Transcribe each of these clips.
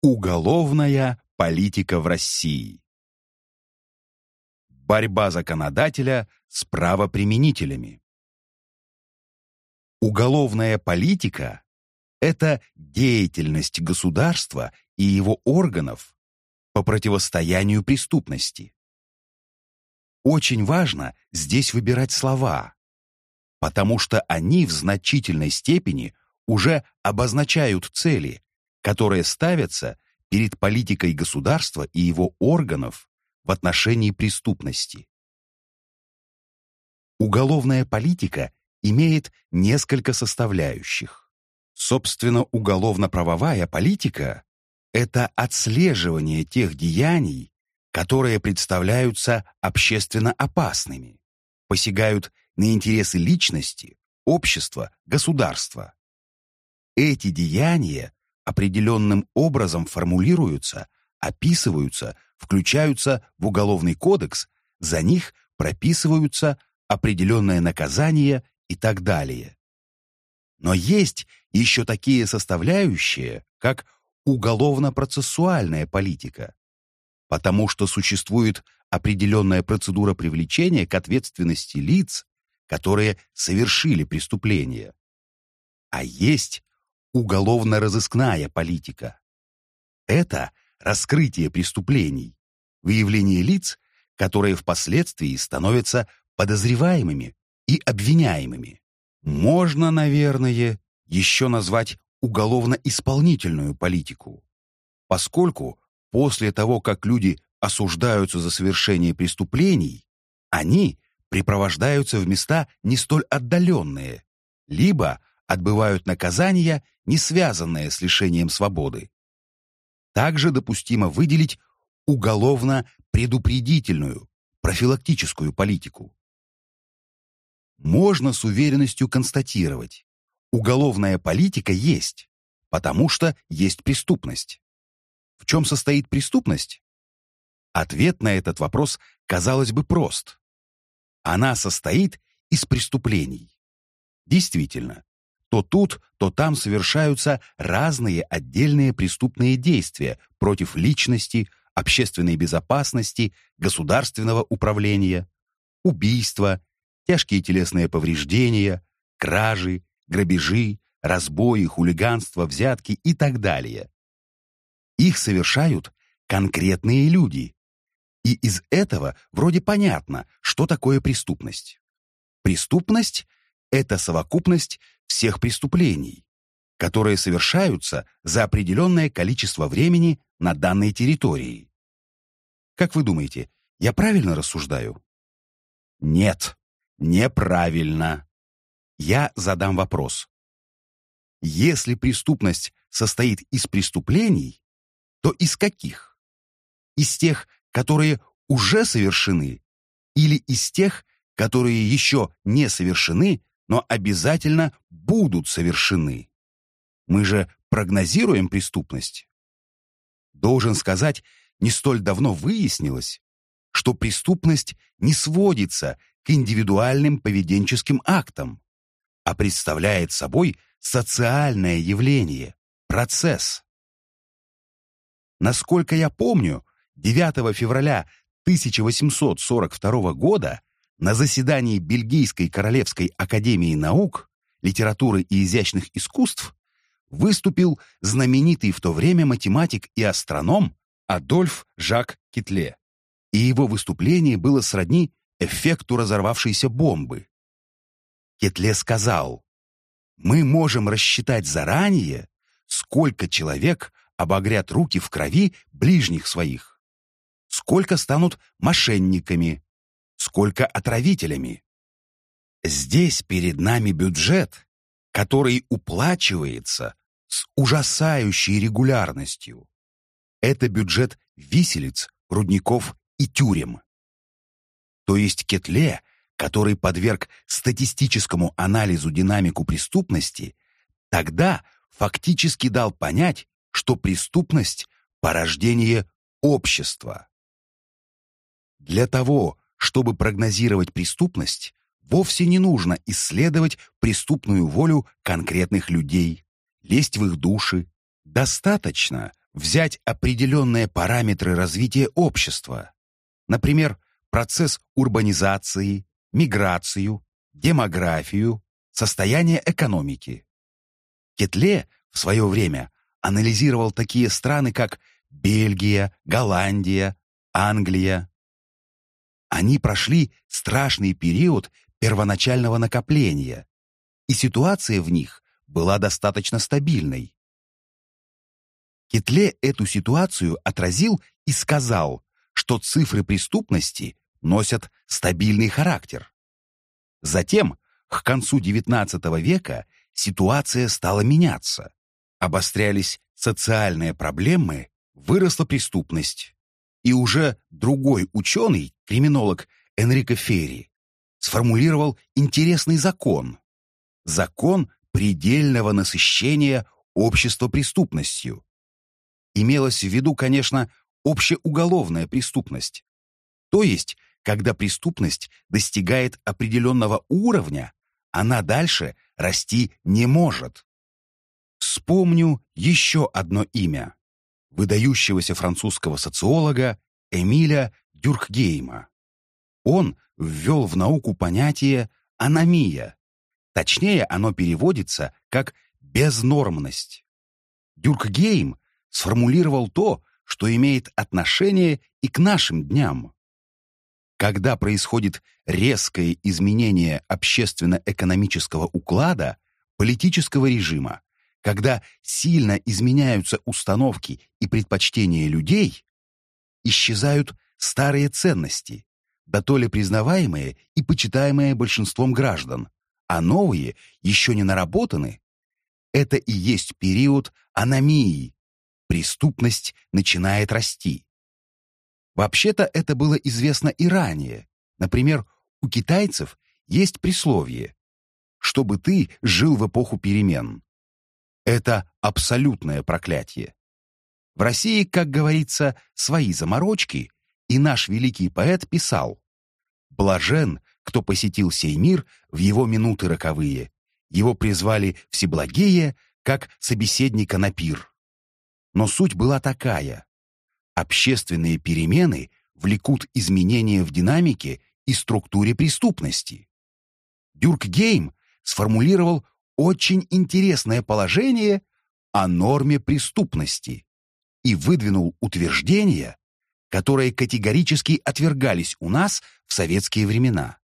Уголовная политика в России. Борьба законодателя с правоприменителями. Уголовная политика – это деятельность государства и его органов по противостоянию преступности. Очень важно здесь выбирать слова, потому что они в значительной степени уже обозначают цели, которые ставятся перед политикой государства и его органов в отношении преступности. Уголовная политика имеет несколько составляющих. Собственно, уголовно-правовая политика – это отслеживание тех деяний, которые представляются общественно опасными, посягают на интересы личности, общества, государства. Эти деяния определенным образом формулируются, описываются, включаются в Уголовный кодекс, за них прописываются определенное наказание и так далее. Но есть еще такие составляющие, как уголовно-процессуальная политика, потому что существует определенная процедура привлечения к ответственности лиц, которые совершили преступление. А есть уголовно-розыскная политика. Это раскрытие преступлений, выявление лиц, которые впоследствии становятся подозреваемыми и обвиняемыми. Можно, наверное, еще назвать уголовно-исполнительную политику, поскольку после того, как люди осуждаются за совершение преступлений, они припровождаются в места не столь отдаленные, либо отбывают наказания, не связанные с лишением свободы. Также допустимо выделить уголовно-предупредительную, профилактическую политику. Можно с уверенностью констатировать, уголовная политика есть, потому что есть преступность. В чем состоит преступность? Ответ на этот вопрос, казалось бы, прост. Она состоит из преступлений. Действительно, то тут, то там совершаются разные отдельные преступные действия против личности, общественной безопасности, государственного управления, убийства, тяжкие телесные повреждения, кражи, грабежи, разбои, хулиганство, взятки и так далее. Их совершают конкретные люди. И из этого вроде понятно, что такое преступность. Преступность — это совокупность всех преступлений, которые совершаются за определенное количество времени на данной территории. Как вы думаете, я правильно рассуждаю? Нет, неправильно. Я задам вопрос. Если преступность состоит из преступлений, то из каких? Из тех, которые уже совершены, или из тех, которые еще не совершены, но обязательно будут совершены. Мы же прогнозируем преступность. Должен сказать, не столь давно выяснилось, что преступность не сводится к индивидуальным поведенческим актам, а представляет собой социальное явление, процесс. Насколько я помню, 9 февраля 1842 года на заседании Бельгийской Королевской Академии Наук, Литературы и Изящных Искусств выступил знаменитый в то время математик и астроном Адольф Жак Китле. И его выступление было сродни эффекту разорвавшейся бомбы. Кетле сказал, «Мы можем рассчитать заранее, сколько человек обогрят руки в крови ближних своих, сколько станут мошенниками, сколько отравителями. Здесь перед нами бюджет, который уплачивается с ужасающей регулярностью. Это бюджет виселиц, рудников и тюрем. То есть Кетле, который подверг статистическому анализу динамику преступности, тогда фактически дал понять, что преступность – порождение общества. Для того, чтобы прогнозировать преступность, вовсе не нужно исследовать преступную волю конкретных людей, лезть в их души. Достаточно взять определенные параметры развития общества, например, процесс урбанизации, миграцию, демографию, состояние экономики. Кетле в свое время анализировал такие страны, как Бельгия, Голландия, Англия. Они прошли страшный период первоначального накопления, и ситуация в них была достаточно стабильной. Кетле эту ситуацию отразил и сказал, что цифры преступности носят стабильный характер. Затем, к концу XIX века, ситуация стала меняться. Обострялись социальные проблемы, выросла преступность. И уже другой ученый, криминолог Энрико Ферри, сформулировал интересный закон. Закон предельного насыщения общества преступностью. Имелось в виду, конечно, общеуголовная преступность. То есть, когда преступность достигает определенного уровня, она дальше расти не может. Вспомню еще одно имя выдающегося французского социолога Эмиля Дюркгейма. Он ввел в науку понятие «аномия». Точнее, оно переводится как «безнормность». Дюркгейм сформулировал то, что имеет отношение и к нашим дням. Когда происходит резкое изменение общественно-экономического уклада, политического режима, когда сильно изменяются установки и предпочтения людей, исчезают старые ценности, да то ли признаваемые и почитаемые большинством граждан, а новые еще не наработаны, это и есть период аномии, преступность начинает расти. Вообще-то это было известно и ранее. Например, у китайцев есть присловие «чтобы ты жил в эпоху перемен». Это абсолютное проклятие. В России, как говорится, свои заморочки, и наш великий поэт писал «Блажен, кто посетил сей мир в его минуты роковые, его призвали всеблагие, как собеседника на пир». Но суть была такая. Общественные перемены влекут изменения в динамике и структуре преступности. Дюркгейм сформулировал очень интересное положение о норме преступности и выдвинул утверждения, которые категорически отвергались у нас в советские времена.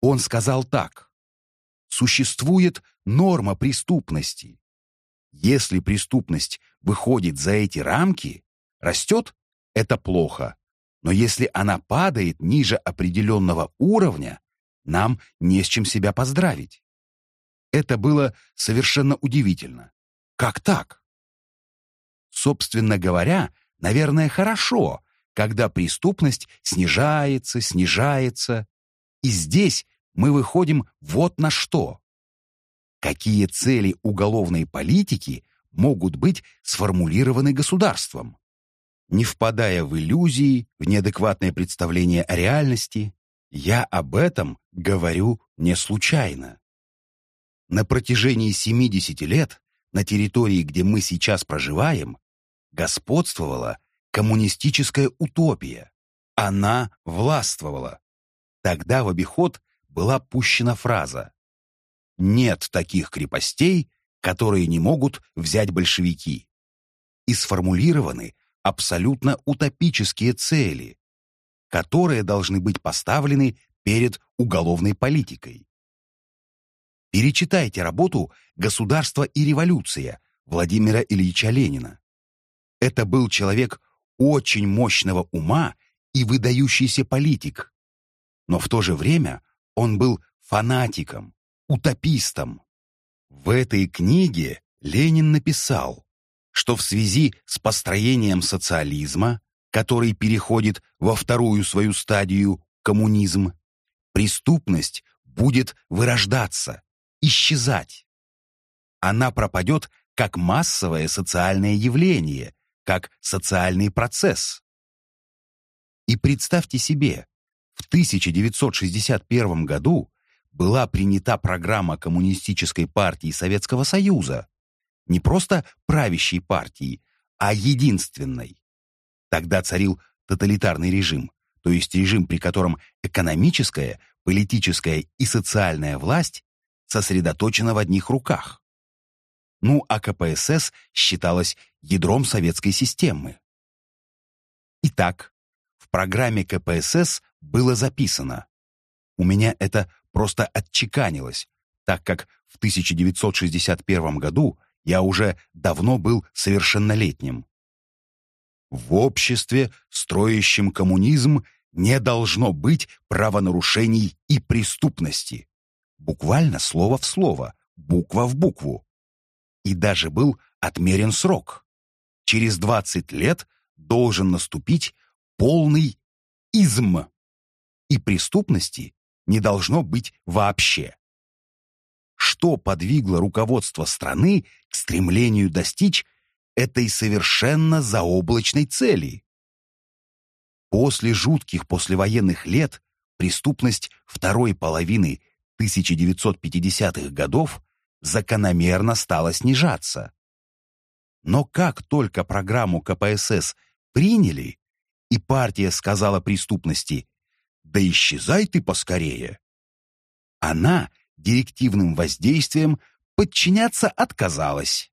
Он сказал так. Существует норма преступности. Если преступность выходит за эти рамки, Растет — это плохо. Но если она падает ниже определенного уровня, нам не с чем себя поздравить. Это было совершенно удивительно. Как так? Собственно говоря, наверное, хорошо, когда преступность снижается, снижается. И здесь мы выходим вот на что. Какие цели уголовной политики могут быть сформулированы государством? не впадая в иллюзии, в неадекватное представление о реальности, я об этом говорю не случайно. На протяжении 70 лет на территории, где мы сейчас проживаем, господствовала коммунистическая утопия. Она властвовала. Тогда в обиход была пущена фраза «Нет таких крепостей, которые не могут взять большевики» и сформулированы абсолютно утопические цели, которые должны быть поставлены перед уголовной политикой. Перечитайте работу «Государство и революция» Владимира Ильича Ленина. Это был человек очень мощного ума и выдающийся политик. Но в то же время он был фанатиком, утопистом. В этой книге Ленин написал что в связи с построением социализма, который переходит во вторую свою стадию коммунизм, преступность будет вырождаться, исчезать. Она пропадет как массовое социальное явление, как социальный процесс. И представьте себе, в 1961 году была принята программа Коммунистической партии Советского Союза, не просто правящей партии, а единственной. Тогда царил тоталитарный режим, то есть режим, при котором экономическая, политическая и социальная власть сосредоточена в одних руках. Ну, а КПСС считалась ядром советской системы. Итак, в программе КПСС было записано. У меня это просто отчеканилось, так как в 1961 году я уже давно был совершеннолетним. В обществе, строящем коммунизм, не должно быть правонарушений и преступности. Буквально слово в слово, буква в букву. И даже был отмерен срок. Через 20 лет должен наступить полный изм. И преступности не должно быть вообще. Что подвигло руководство страны к стремлению достичь этой совершенно заоблачной цели? После жутких послевоенных лет преступность второй половины 1950-х годов закономерно стала снижаться. Но как только программу КПСС приняли, и партия сказала преступности «Да исчезай ты поскорее!», она директивным воздействием подчиняться отказалась.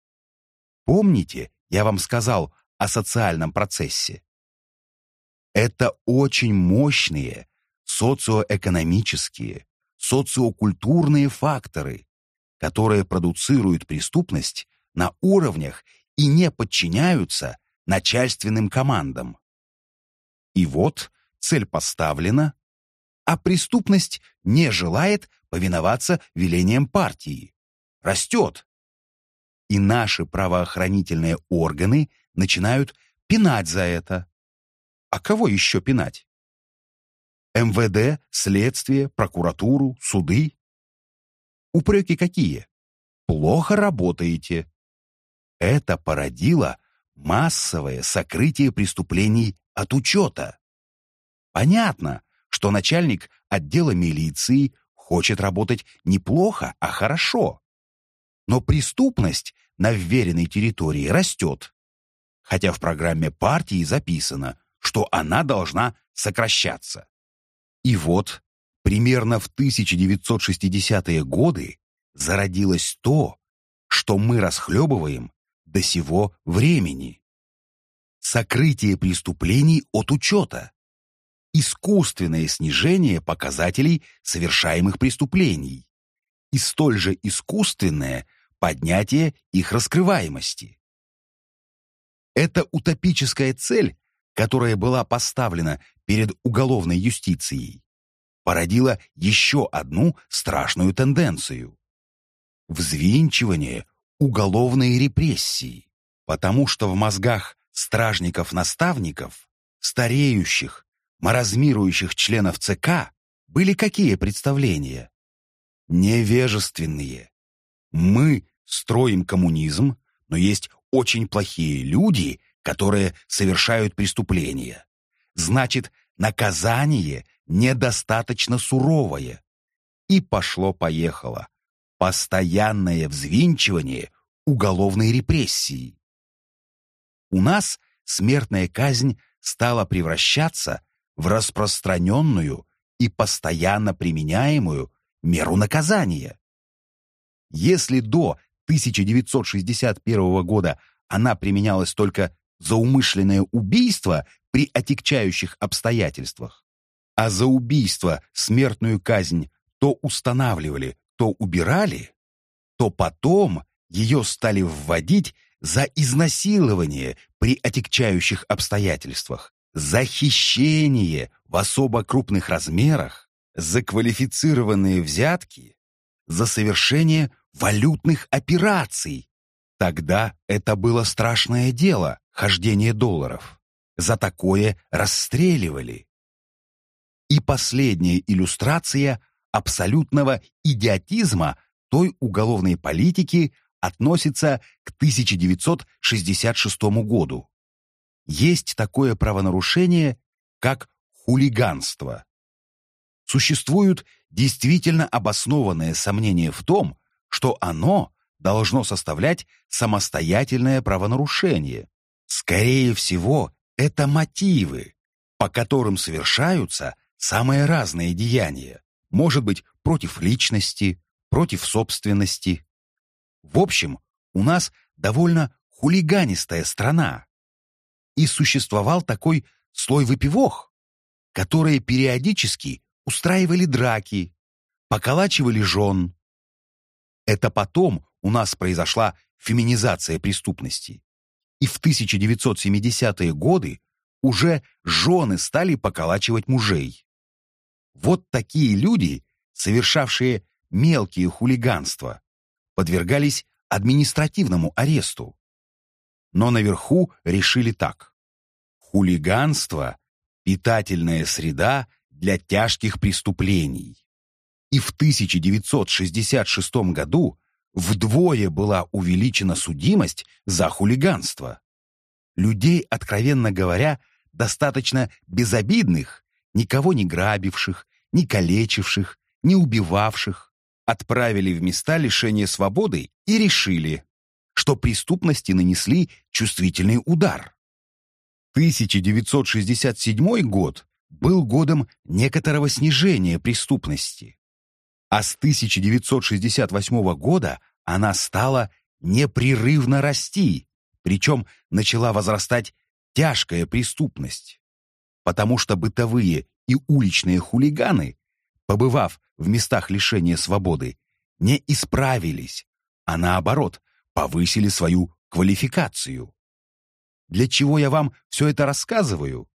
Помните, я вам сказал о социальном процессе? Это очень мощные социоэкономические, социокультурные факторы, которые продуцируют преступность на уровнях и не подчиняются начальственным командам. И вот цель поставлена, а преступность не желает повиноваться велениям партии. Растет. И наши правоохранительные органы начинают пинать за это. А кого еще пинать? МВД, следствие, прокуратуру, суды? Упреки какие? Плохо работаете. Это породило массовое сокрытие преступлений от учета. Понятно, что начальник отдела милиции хочет работать не плохо, а хорошо. Но преступность на вверенной территории растет. Хотя в программе партии записано, что она должна сокращаться. И вот, примерно в 1960-е годы зародилось то, что мы расхлебываем до сего времени. Сокрытие преступлений от учета. Искусственное снижение показателей совершаемых преступлений. И столь же искусственное поднятие их раскрываемости. Эта утопическая цель которая была поставлена перед уголовной юстицией, породила еще одну страшную тенденцию – взвинчивание уголовной репрессии, потому что в мозгах стражников-наставников, стареющих, маразмирующих членов ЦК были какие представления? Невежественные. Мы строим коммунизм, но есть очень плохие люди, которые совершают преступления. Значит, наказание недостаточно суровое. И пошло-поехало. Постоянное взвинчивание уголовной репрессии. У нас смертная казнь стала превращаться в распространенную и постоянно применяемую меру наказания. Если до 1961 года она применялась только за умышленное убийство при отягчающих обстоятельствах, а за убийство смертную казнь то устанавливали, то убирали, то потом ее стали вводить за изнасилование при отягчающих обстоятельствах, за хищение в особо крупных размерах, за квалифицированные взятки, за совершение валютных операций. Тогда это было страшное дело, хождение долларов. За такое расстреливали. И последняя иллюстрация абсолютного идиотизма той уголовной политики относится к 1966 году. Есть такое правонарушение, как хулиганство. Существуют действительно обоснованные сомнения в том, что оно должно составлять самостоятельное правонарушение, Скорее всего, это мотивы, по которым совершаются самые разные деяния. Может быть, против личности, против собственности. В общем, у нас довольно хулиганистая страна. И существовал такой слой выпивох, которые периодически устраивали драки, поколачивали жен. Это потом у нас произошла феминизация преступности. И в 1970-е годы уже жены стали поколачивать мужей. Вот такие люди, совершавшие мелкие хулиганства, подвергались административному аресту. Но наверху решили так. Хулиганство – питательная среда для тяжких преступлений. И в 1966 году вдвое была увеличена судимость за хулиганство. Людей, откровенно говоря, достаточно безобидных, никого не грабивших, не калечивших, не убивавших, отправили в места лишения свободы и решили, что преступности нанесли чувствительный удар. 1967 год был годом некоторого снижения преступности, а с 1968 года она стала непрерывно расти, причем начала возрастать тяжкая преступность, потому что бытовые и уличные хулиганы, побывав в местах лишения свободы, не исправились, а наоборот, повысили свою квалификацию. Для чего я вам все это рассказываю?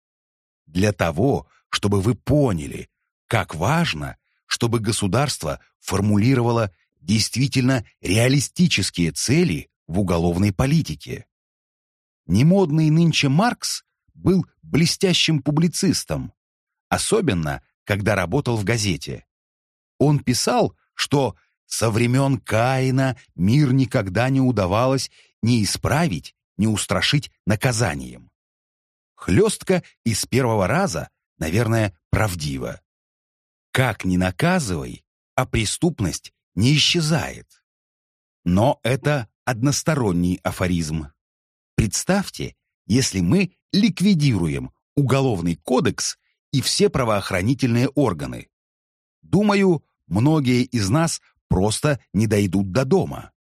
Для того, чтобы вы поняли, как важно, чтобы государство формулировало действительно реалистические цели в уголовной политике. Немодный нынче Маркс был блестящим публицистом, особенно когда работал в газете. Он писал, что со времен Каина мир никогда не удавалось ни исправить, ни устрашить наказанием. Хлестка из первого раза, наверное, правдива. Как ни наказывай, а преступность не исчезает. Но это односторонний афоризм. Представьте, если мы ликвидируем Уголовный кодекс и все правоохранительные органы. Думаю, многие из нас просто не дойдут до дома.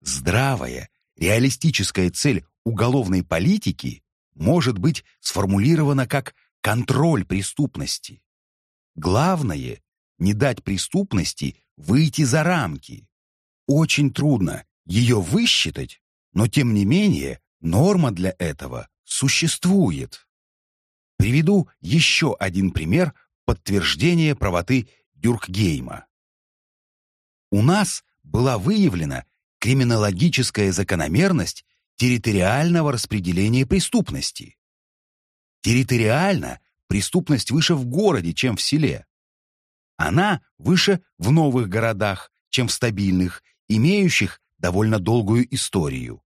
Здравая, реалистическая цель уголовной политики может быть сформулирована как контроль преступности. Главное – не дать преступности выйти за рамки. Очень трудно ее высчитать, но тем не менее норма для этого существует. Приведу еще один пример подтверждения правоты Дюркгейма. У нас была выявлена криминологическая закономерность территориального распределения преступности. Территориально преступность выше в городе, чем в селе. Она выше в новых городах, чем в стабильных, имеющих довольно долгую историю.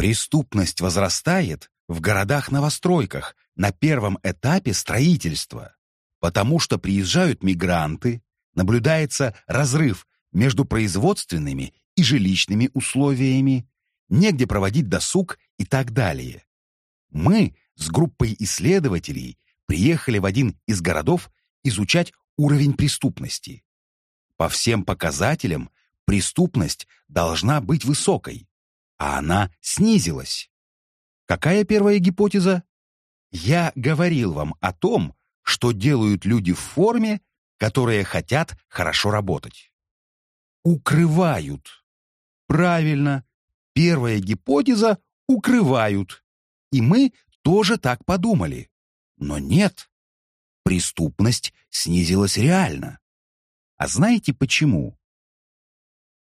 Преступность возрастает в городах-новостройках на первом этапе строительства, потому что приезжают мигранты, наблюдается разрыв между производственными и жилищными условиями, негде проводить досуг и так далее. Мы с группой исследователей приехали в один из городов изучать уровень преступности. По всем показателям преступность должна быть высокой, а она снизилась. Какая первая гипотеза? Я говорил вам о том, что делают люди в форме, которые хотят хорошо работать. Укрывают. Правильно. Первая гипотеза — укрывают. И мы тоже так подумали. Но нет. Преступность снизилась реально. А знаете почему?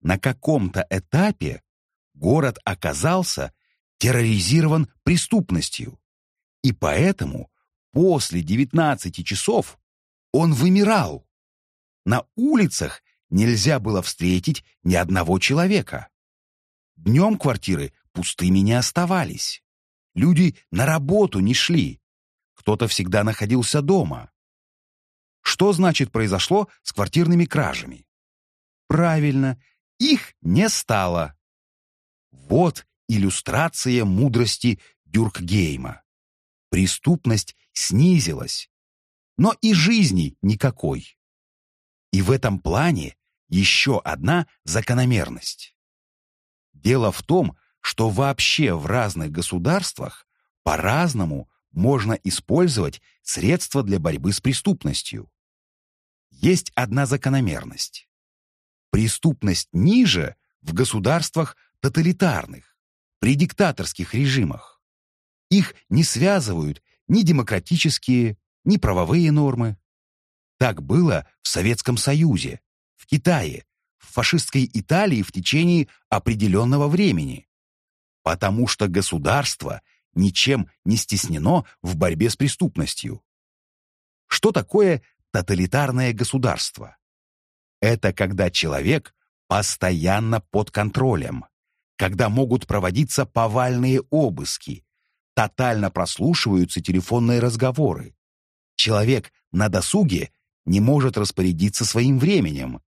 На каком-то этапе город оказался терроризирован преступностью. И поэтому после 19 часов он вымирал. На улицах нельзя было встретить ни одного человека. Днем квартиры пустыми не оставались. Люди на работу не шли. Кто-то всегда находился дома. Что значит произошло с квартирными кражами? Правильно, их не стало. Вот иллюстрация мудрости Дюркгейма. Преступность снизилась, но и жизни никакой. И в этом плане еще одна закономерность. Дело в том, что вообще в разных государствах по-разному можно использовать средства для борьбы с преступностью. Есть одна закономерность. Преступность ниже в государствах тоталитарных, при диктаторских режимах. Их не связывают ни демократические, ни правовые нормы. Так было в Советском Союзе, в Китае, в фашистской Италии в течение определенного времени. Потому что государство ничем не стеснено в борьбе с преступностью. Что такое тоталитарное государство? Это когда человек постоянно под контролем, когда могут проводиться повальные обыски, тотально прослушиваются телефонные разговоры. Человек на досуге не может распорядиться своим временем,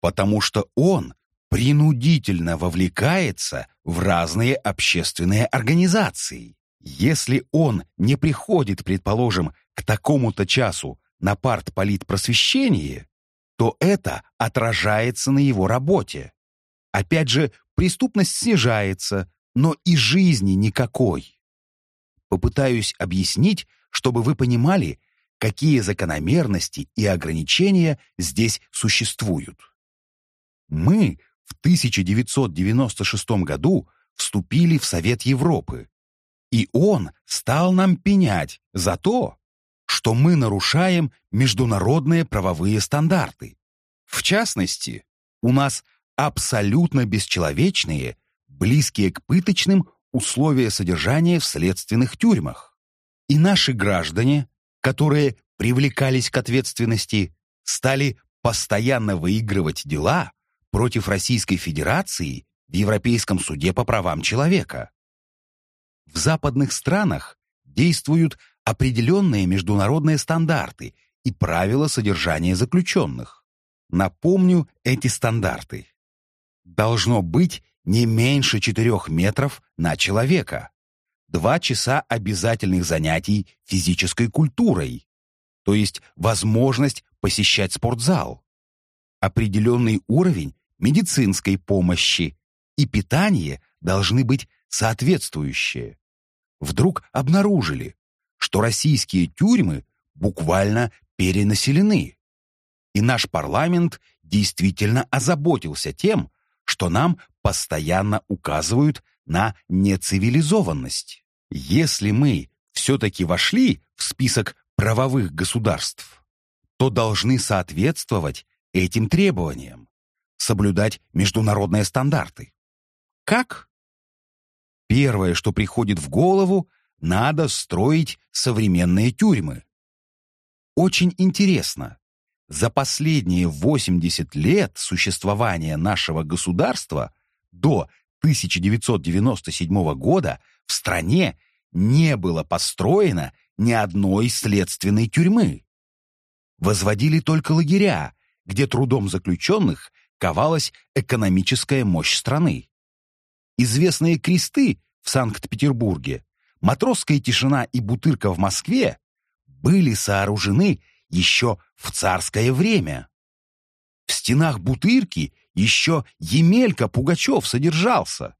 потому что он принудительно вовлекается в разные общественные организации. Если он не приходит, предположим, к такому-то часу на партполитпросвещение, то это отражается на его работе. Опять же, преступность снижается, но и жизни никакой. Попытаюсь объяснить, чтобы вы понимали, какие закономерности и ограничения здесь существуют. Мы в 1996 году вступили в Совет Европы, и он стал нам пенять за то, что мы нарушаем международные правовые стандарты. В частности, у нас абсолютно бесчеловечные, близкие к пыточным условия содержания в следственных тюрьмах. И наши граждане, которые привлекались к ответственности, стали постоянно выигрывать дела против Российской Федерации в Европейском суде по правам человека. В западных странах действуют определенные международные стандарты и правила содержания заключенных. Напомню эти стандарты. Должно быть не меньше 4 метров на человека. Два часа обязательных занятий физической культурой, то есть возможность посещать спортзал. Определенный уровень медицинской помощи и питание должны быть соответствующие. Вдруг обнаружили, что российские тюрьмы буквально перенаселены. И наш парламент действительно озаботился тем, что нам постоянно указывают на нецивилизованность. Если мы все-таки вошли в список правовых государств, то должны соответствовать этим требованиям, соблюдать международные стандарты. Как? Первое, что приходит в голову, надо строить современные тюрьмы. Очень интересно, за последние 80 лет существования нашего государства до 1997 года в стране не было построено ни одной следственной тюрьмы. Возводили только лагеря, где трудом заключенных ковалась экономическая мощь страны. Известные кресты в Санкт-Петербурге, матросская тишина и бутырка в Москве были сооружены еще в царское время. В стенах бутырки еще Емелька Пугачев содержался.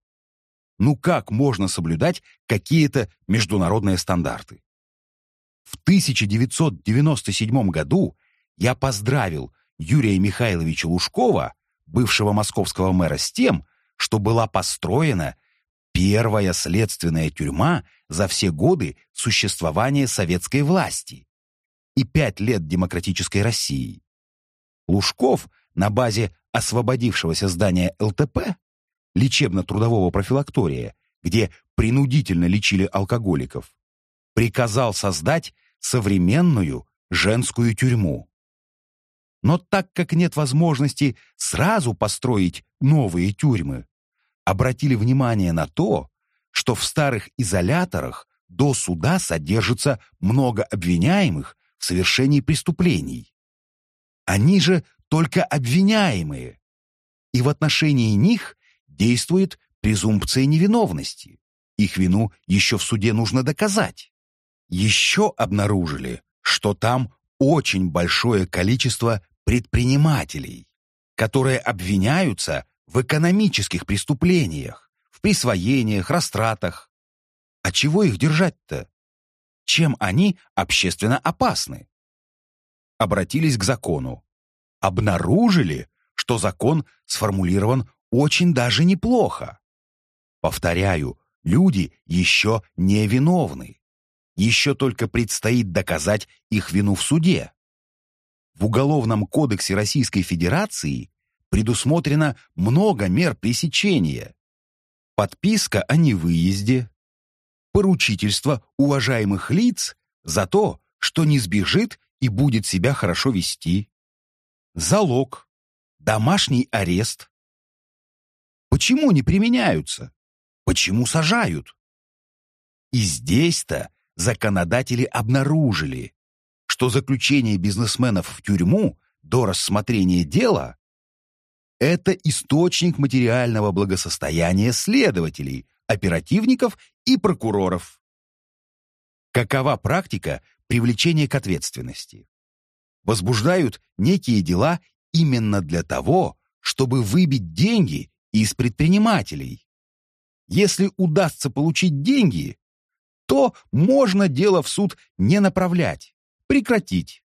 Ну как можно соблюдать какие-то международные стандарты? В 1997 году я поздравил Юрия Михайловича Лужкова, бывшего московского мэра, с тем, что была построена первая следственная тюрьма за все годы существования советской власти и пять лет демократической России. Лужков на базе освободившегося здания ЛТП, лечебно-трудового профилактория, где принудительно лечили алкоголиков, приказал создать современную женскую тюрьму. Но так как нет возможности сразу построить новые тюрьмы, обратили внимание на то, что в старых изоляторах до суда содержится много обвиняемых в совершении преступлений. Они же только обвиняемые, и в отношении них действует презумпция невиновности. Их вину еще в суде нужно доказать. Еще обнаружили, что там очень большое количество предпринимателей, которые обвиняются в экономических преступлениях, в присвоениях, растратах. А чего их держать-то? Чем они общественно опасны? Обратились к закону. Обнаружили, что закон сформулирован очень даже неплохо. Повторяю, люди еще не виновны. Еще только предстоит доказать их вину в суде. В Уголовном кодексе Российской Федерации предусмотрено много мер пресечения. Подписка о невыезде, поручительство уважаемых лиц за то, что не сбежит и будет себя хорошо вести, залог, домашний арест. Почему не применяются? Почему сажают? И здесь-то законодатели обнаружили, что заключение бизнесменов в тюрьму до рассмотрения дела – это источник материального благосостояния следователей, оперативников и прокуроров. Какова практика привлечения к ответственности? Возбуждают некие дела именно для того, чтобы выбить деньги из предпринимателей. Если удастся получить деньги, то можно дело в суд не направлять, прекратить.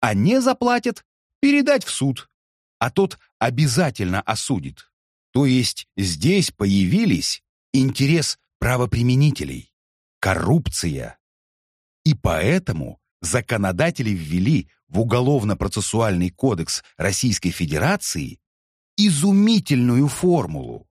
А не заплатят, передать в суд, а тот обязательно осудит. То есть здесь появились интерес правоприменителей, коррупция. И поэтому законодатели ввели в Уголовно-процессуальный кодекс Российской Федерации изумительную формулу.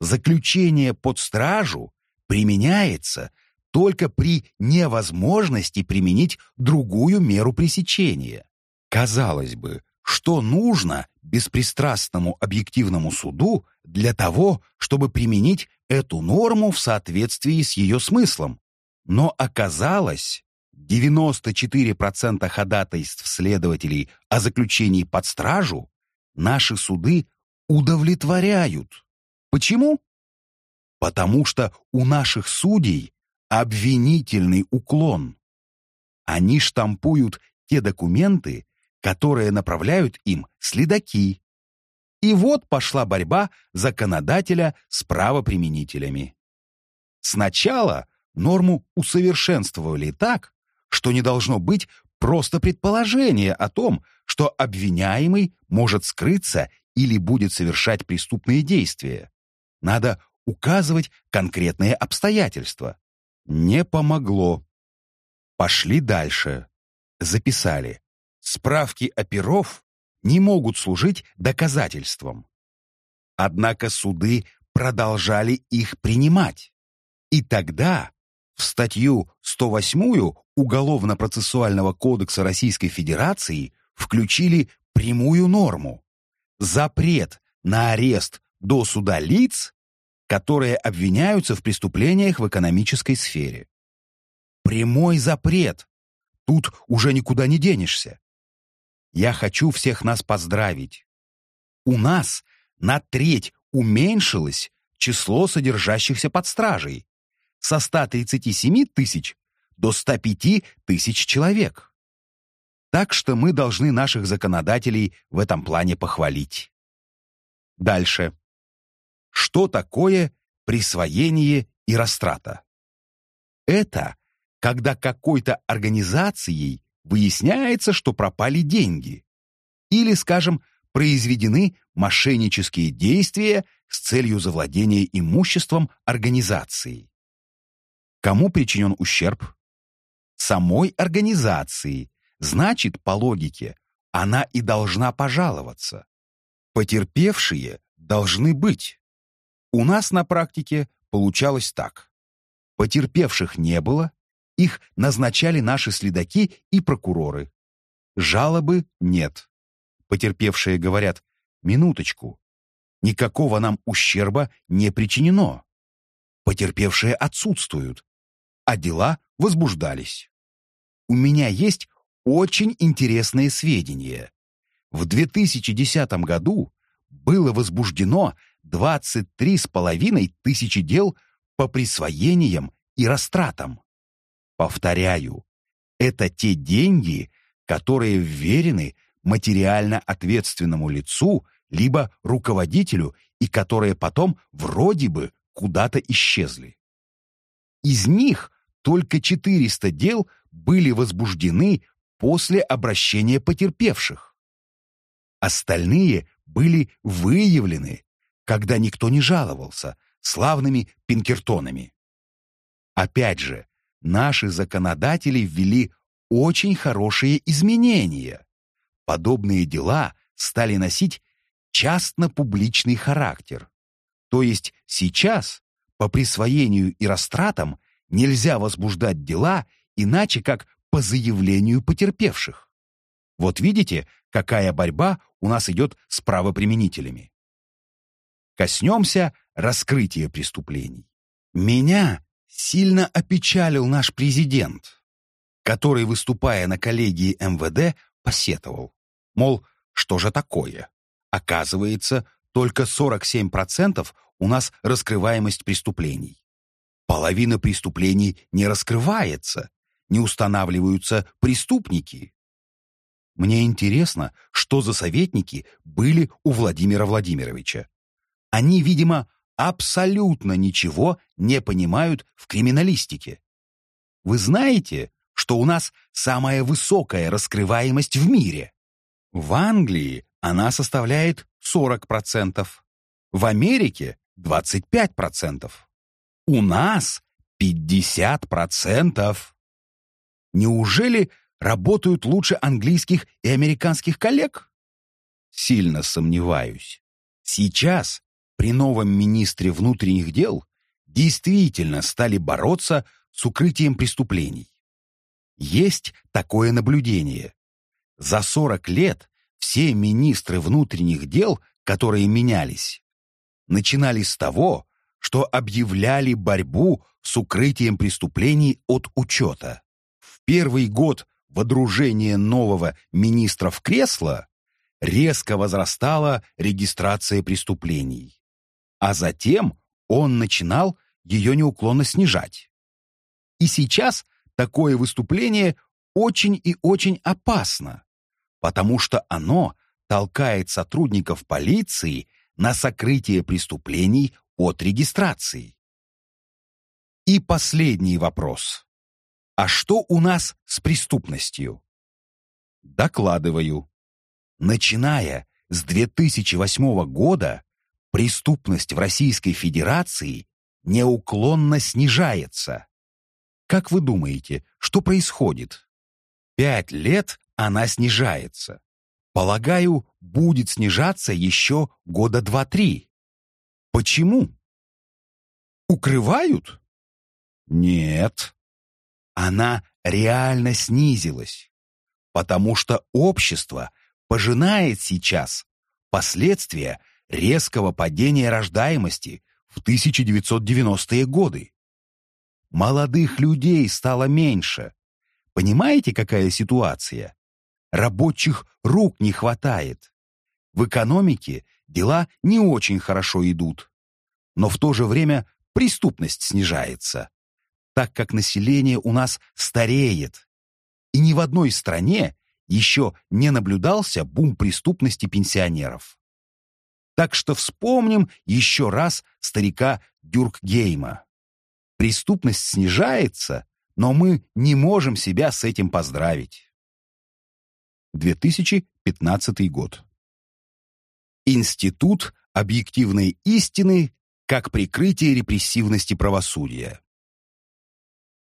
Заключение под стражу применяется только при невозможности применить другую меру пресечения. Казалось бы, что нужно беспристрастному объективному суду для того, чтобы применить эту норму в соответствии с ее смыслом. Но оказалось, 94% ходатайств следователей о заключении под стражу наши суды удовлетворяют. Почему? Потому что у наших судей обвинительный уклон. Они штампуют те документы, которые направляют им следаки. И вот пошла борьба законодателя с правоприменителями. Сначала норму усовершенствовали так, что не должно быть просто предположения о том, что обвиняемый может скрыться или будет совершать преступные действия. Надо указывать конкретные обстоятельства. Не помогло. Пошли дальше. Записали. Справки оперов не могут служить доказательством. Однако суды продолжали их принимать. И тогда в статью 108 Уголовно-процессуального кодекса Российской Федерации включили прямую норму – запрет на арест до суда лиц, которые обвиняются в преступлениях в экономической сфере. Прямой запрет. Тут уже никуда не денешься. Я хочу всех нас поздравить. У нас на треть уменьшилось число содержащихся под стражей со 137 тысяч до 105 тысяч человек. Так что мы должны наших законодателей в этом плане похвалить. Дальше. Что такое присвоение и растрата? Это когда какой-то организацией выясняется, что пропали деньги. Или, скажем, произведены мошеннические действия с целью завладения имуществом организации. Кому причинен ущерб? Самой организации. Значит, по логике, она и должна пожаловаться. Потерпевшие должны быть. У нас на практике получалось так. Потерпевших не было, их назначали наши следаки и прокуроры. Жалобы нет. Потерпевшие говорят, минуточку, никакого нам ущерба не причинено. Потерпевшие отсутствуют а дела возбуждались. У меня есть очень интересные сведения. В 2010 году было возбуждено 23,5 тысячи дел по присвоениям и растратам. Повторяю, это те деньги, которые вверены материально ответственному лицу либо руководителю и которые потом вроде бы куда-то исчезли. Из них только 400 дел были возбуждены после обращения потерпевших. Остальные были выявлены, когда никто не жаловался, славными пинкертонами. Опять же, наши законодатели ввели очень хорошие изменения. Подобные дела стали носить частно-публичный характер. То есть сейчас по присвоению и растратам нельзя возбуждать дела иначе как по заявлению потерпевших. Вот видите, какая борьба у нас идет с правоприменителями. Коснемся раскрытия преступлений. Меня сильно опечалил наш президент, который, выступая на коллегии МВД, посетовал. Мол, что же такое? Оказывается, только 47% у нас раскрываемость преступлений. Половина преступлений не раскрывается, не устанавливаются преступники. Мне интересно, что за советники были у Владимира Владимировича. Они, видимо, абсолютно ничего не понимают в криминалистике. Вы знаете, что у нас самая высокая раскрываемость в мире? В Англии она составляет 40%, в Америке 25%, у нас 50%. Неужели работают лучше английских и американских коллег? Сильно сомневаюсь. Сейчас при новом министре внутренних дел действительно стали бороться с укрытием преступлений. Есть такое наблюдение. За 40 лет все министры внутренних дел, которые менялись, начинали с того, что объявляли борьбу с укрытием преступлений от учета. В первый год водружения нового министра в кресло резко возрастала регистрация преступлений а затем он начинал ее неуклонно снижать. И сейчас такое выступление очень и очень опасно, потому что оно толкает сотрудников полиции на сокрытие преступлений от регистрации. И последний вопрос. А что у нас с преступностью? Докладываю. Начиная с 2008 года преступность в Российской Федерации неуклонно снижается. Как вы думаете, что происходит? Пять лет она снижается. Полагаю, будет снижаться еще года два-три. Почему? Укрывают? Нет. Она реально снизилась, потому что общество пожинает сейчас последствия резкого падения рождаемости в 1990-е годы. Молодых людей стало меньше. Понимаете, какая ситуация? Рабочих рук не хватает. В экономике дела не очень хорошо идут. Но в то же время преступность снижается, так как население у нас стареет. И ни в одной стране еще не наблюдался бум преступности пенсионеров. Так что вспомним еще раз старика Дюркгейма. Преступность снижается, но мы не можем себя с этим поздравить. 2015 год. Институт объективной истины как прикрытие репрессивности правосудия.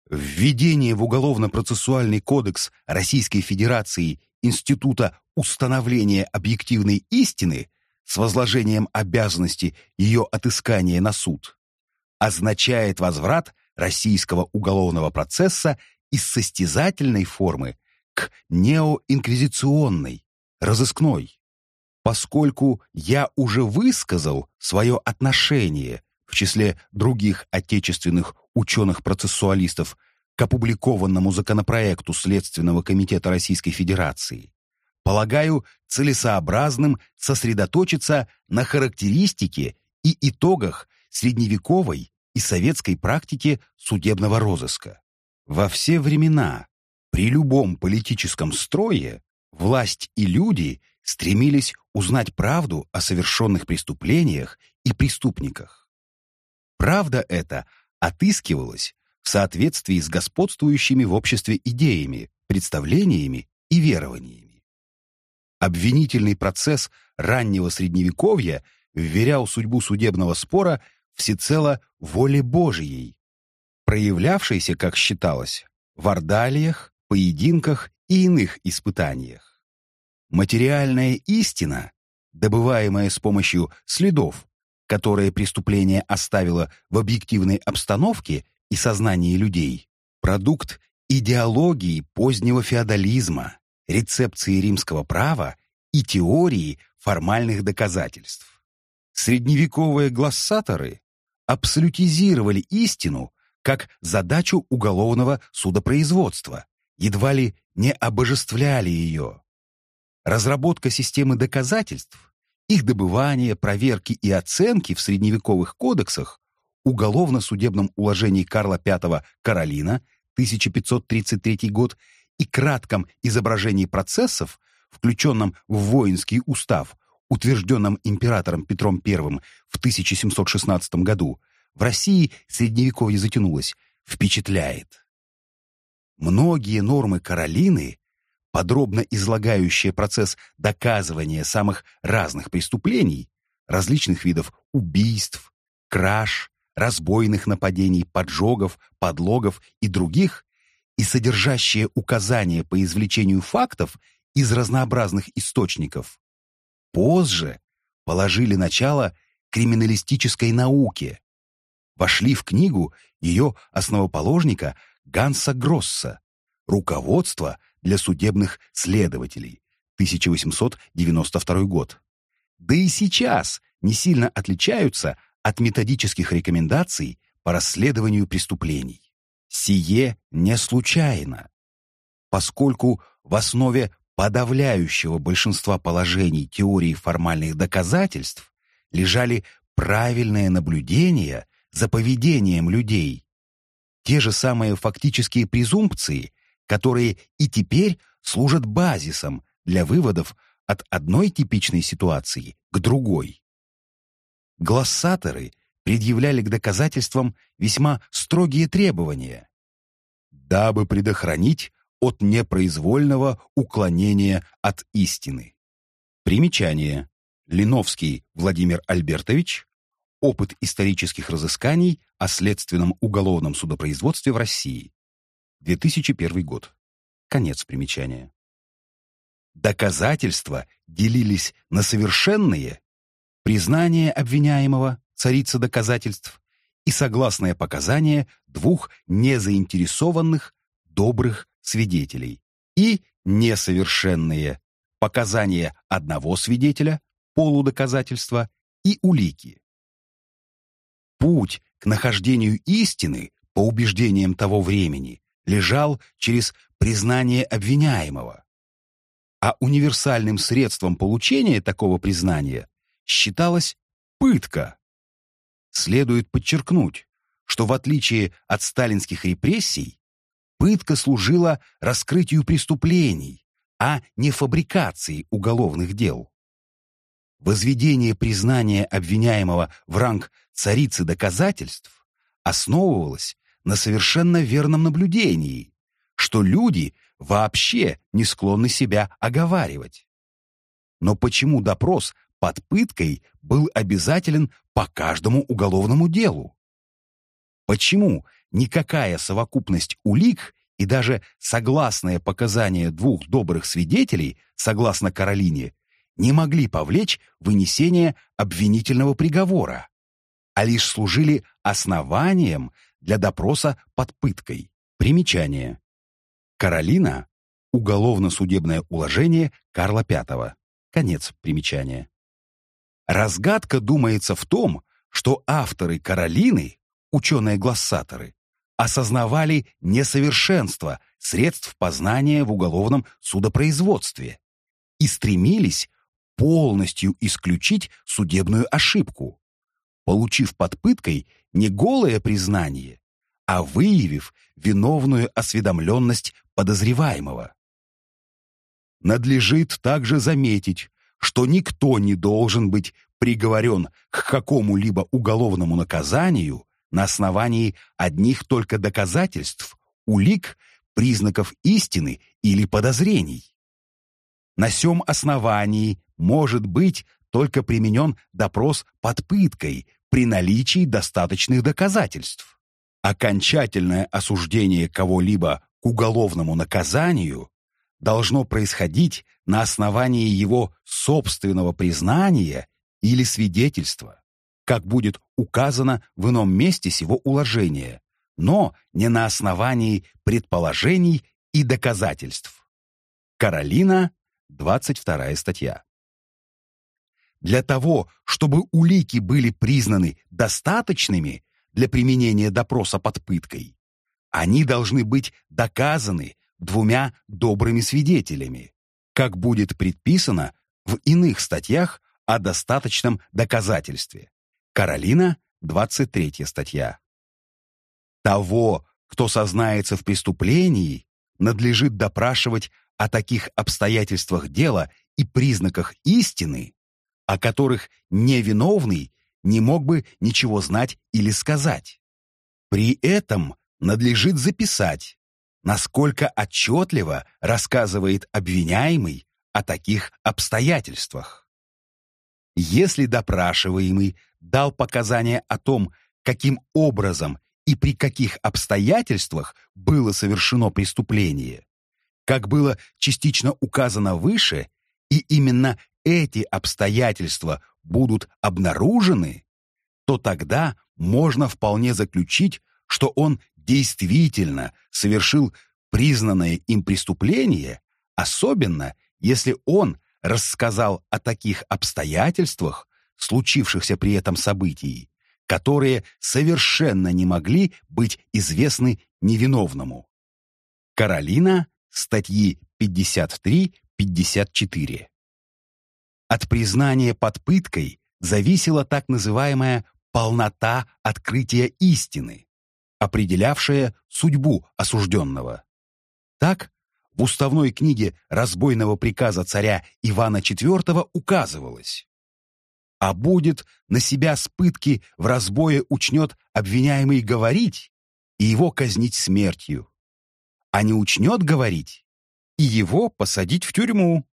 Введение в Уголовно-процессуальный кодекс Российской Федерации Института установления объективной истины с возложением обязанности ее отыскания на суд, означает возврат российского уголовного процесса из состязательной формы к неоинквизиционной, разыскной. Поскольку я уже высказал свое отношение в числе других отечественных ученых-процессуалистов к опубликованному законопроекту Следственного комитета Российской Федерации, полагаю целесообразным сосредоточиться на характеристике и итогах средневековой и советской практики судебного розыска. Во все времена, при любом политическом строе, власть и люди стремились узнать правду о совершенных преступлениях и преступниках. Правда эта отыскивалась в соответствии с господствующими в обществе идеями, представлениями и верованиями. Обвинительный процесс раннего Средневековья вверял судьбу судебного спора всецело воле Божией, проявлявшейся, как считалось, в ордалиях, поединках и иных испытаниях. Материальная истина, добываемая с помощью следов, которые преступление оставило в объективной обстановке и сознании людей, продукт идеологии позднего феодализма, рецепции римского права и теории формальных доказательств. Средневековые глоссаторы абсолютизировали истину как задачу уголовного судопроизводства, едва ли не обожествляли ее. Разработка системы доказательств, их добывание, проверки и оценки в средневековых кодексах, уголовно-судебном уложении Карла V «Каролина» 1533 год и кратком изображении процессов, включенном в воинский устав, утвержденном императором Петром I в 1716 году, в России средневековье затянулось, впечатляет. Многие нормы Каролины, подробно излагающие процесс доказывания самых разных преступлений, различных видов убийств, краж, разбойных нападений, поджогов, подлогов и других, и содержащие указания по извлечению фактов из разнообразных источников, позже положили начало криминалистической науке, вошли в книгу ее основоположника Ганса Гросса «Руководство для судебных следователей» 1892 год. Да и сейчас не сильно отличаются от методических рекомендаций по расследованию преступлений. Сие не случайно, поскольку в основе подавляющего большинства положений теории формальных доказательств лежали правильные наблюдения за поведением людей, те же самые фактические презумпции, которые и теперь служат базисом для выводов от одной типичной ситуации к другой. Глоссаторы предъявляли к доказательствам весьма строгие требования, дабы предохранить от непроизвольного уклонения от истины. Примечание. Линовский Владимир Альбертович. Опыт исторических разысканий о следственном уголовном судопроизводстве в России. 2001 год. Конец примечания. Доказательства делились на совершенные признание обвиняемого, царица доказательств, и согласное показание двух незаинтересованных, добрых свидетелей, и несовершенные показания одного свидетеля, полудоказательства и улики. Путь к нахождению истины, по убеждениям того времени, лежал через признание обвиняемого. А универсальным средством получения такого признания считалась пытка. Следует подчеркнуть, что в отличие от сталинских репрессий, пытка служила раскрытию преступлений, а не фабрикации уголовных дел. Возведение признания обвиняемого в ранг царицы доказательств основывалось на совершенно верном наблюдении, что люди вообще не склонны себя оговаривать. Но почему допрос под пыткой был обязателен по каждому уголовному делу. Почему никакая совокупность улик и даже согласное показания двух добрых свидетелей, согласно Каролине, не могли повлечь вынесение обвинительного приговора, а лишь служили основанием для допроса под пыткой. Примечание. Каролина – уголовно-судебное уложение Карла V. Конец примечания. Разгадка, думается, в том, что авторы Каролины, ученые-глоссаторы, осознавали несовершенство средств познания в уголовном судопроизводстве и стремились полностью исключить судебную ошибку, получив под пыткой не голое признание, а выявив виновную осведомленность подозреваемого. Надлежит также заметить, что никто не должен быть приговорен к какому-либо уголовному наказанию на основании одних только доказательств, улик, признаков истины или подозрений. На сём основании может быть только применен допрос под пыткой при наличии достаточных доказательств. Окончательное осуждение кого-либо к уголовному наказанию должно происходить на основании его собственного признания или свидетельства, как будет указано в ином месте сего уложения, но не на основании предположений и доказательств. Каролина, 22 статья. Для того, чтобы улики были признаны достаточными для применения допроса под пыткой, они должны быть доказаны двумя добрыми свидетелями, как будет предписано в иных статьях о достаточном доказательстве. Каролина, 23 статья. Того, кто сознается в преступлении, надлежит допрашивать о таких обстоятельствах дела и признаках истины, о которых невиновный не мог бы ничего знать или сказать. При этом надлежит записать, насколько отчетливо рассказывает обвиняемый о таких обстоятельствах. Если допрашиваемый дал показания о том, каким образом и при каких обстоятельствах было совершено преступление, как было частично указано выше, и именно эти обстоятельства будут обнаружены, то тогда можно вполне заключить, что он действительно совершил признанное им преступление, особенно если он рассказал о таких обстоятельствах, случившихся при этом событии, которые совершенно не могли быть известны невиновному. Каролина статьи 53-54. От признания под пыткой зависела так называемая полнота открытия истины, определявшая судьбу осужденного. Так, в уставной книге разбойного приказа царя Ивана IV указывалось «А будет на себя с пытки в разбое учнет обвиняемый говорить, и его казнить смертью а не учнет говорить, и его посадить в тюрьму.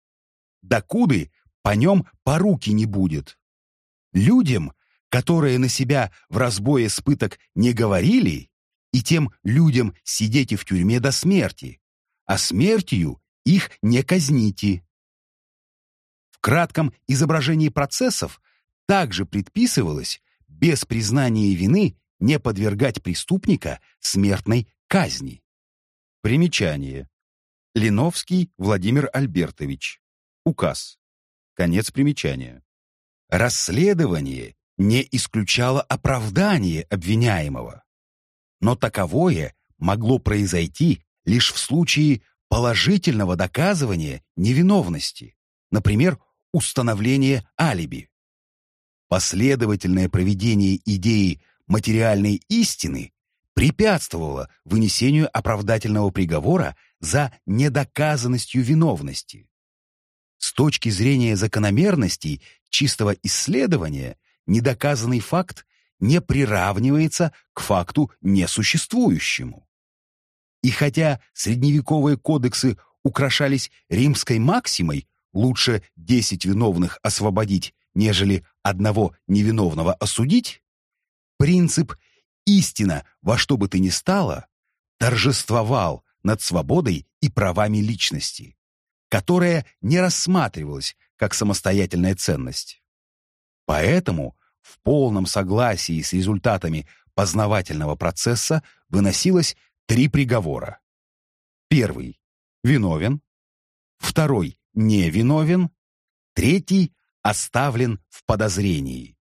Докуды по нем поруки не будет. Людям, которые на себя в разбое спыток не говорили, и тем людям сидите в тюрьме до смерти, а смертью их не казните. В кратком изображении процессов также предписывалось без признания вины не подвергать преступника смертной казни. Примечание. Линовский Владимир Альбертович. Указ. Конец примечания. Расследование не исключало оправдание обвиняемого. Но таковое могло произойти лишь в случае положительного доказывания невиновности, например, установления алиби. Последовательное проведение идеи материальной истины препятствовало вынесению оправдательного приговора за недоказанностью виновности. С точки зрения закономерностей чистого исследования, недоказанный факт не приравнивается к факту несуществующему. И хотя средневековые кодексы украшались римской максимой «лучше десять виновных освободить, нежели одного невиновного осудить», принцип истина во что бы то ни стало торжествовал над свободой и правами личности, которая не рассматривалась как самостоятельная ценность. Поэтому в полном согласии с результатами познавательного процесса выносилось три приговора. Первый – виновен. Второй – невиновен. Третий – оставлен в подозрении.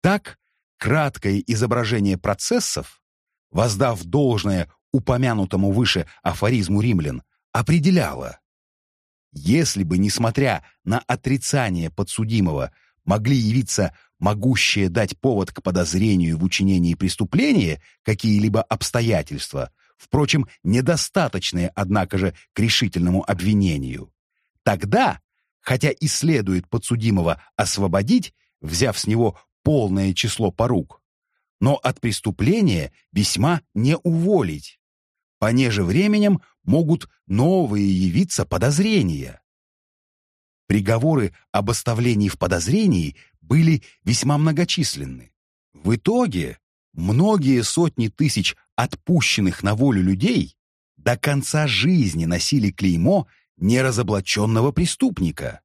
Так, краткое изображение процессов, воздав должное упомянутому выше афоризму римлян, определяло, если бы, несмотря на отрицание подсудимого, могли явиться могущее дать повод к подозрению в учинении преступления какие-либо обстоятельства, впрочем, недостаточные, однако же, к решительному обвинению, тогда, хотя и следует подсудимого освободить, взяв с него полное число порук, но от преступления весьма не уволить. Понеже временем могут новые явиться подозрения. Приговоры об оставлении в подозрении были весьма многочисленны. В итоге многие сотни тысяч отпущенных на волю людей до конца жизни носили клеймо неразоблаченного преступника.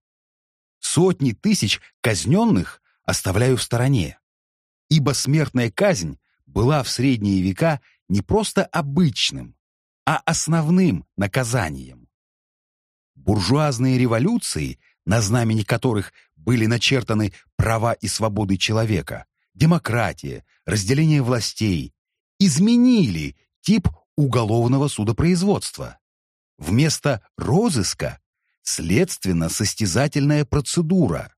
Сотни тысяч казненных оставляю в стороне, ибо смертная казнь была в средние века не просто обычным, а основным наказанием. Буржуазные революции, на знамени которых были начертаны права и свободы человека, демократия, разделение властей, изменили тип уголовного судопроизводства. Вместо розыска – следственно-состязательная процедура.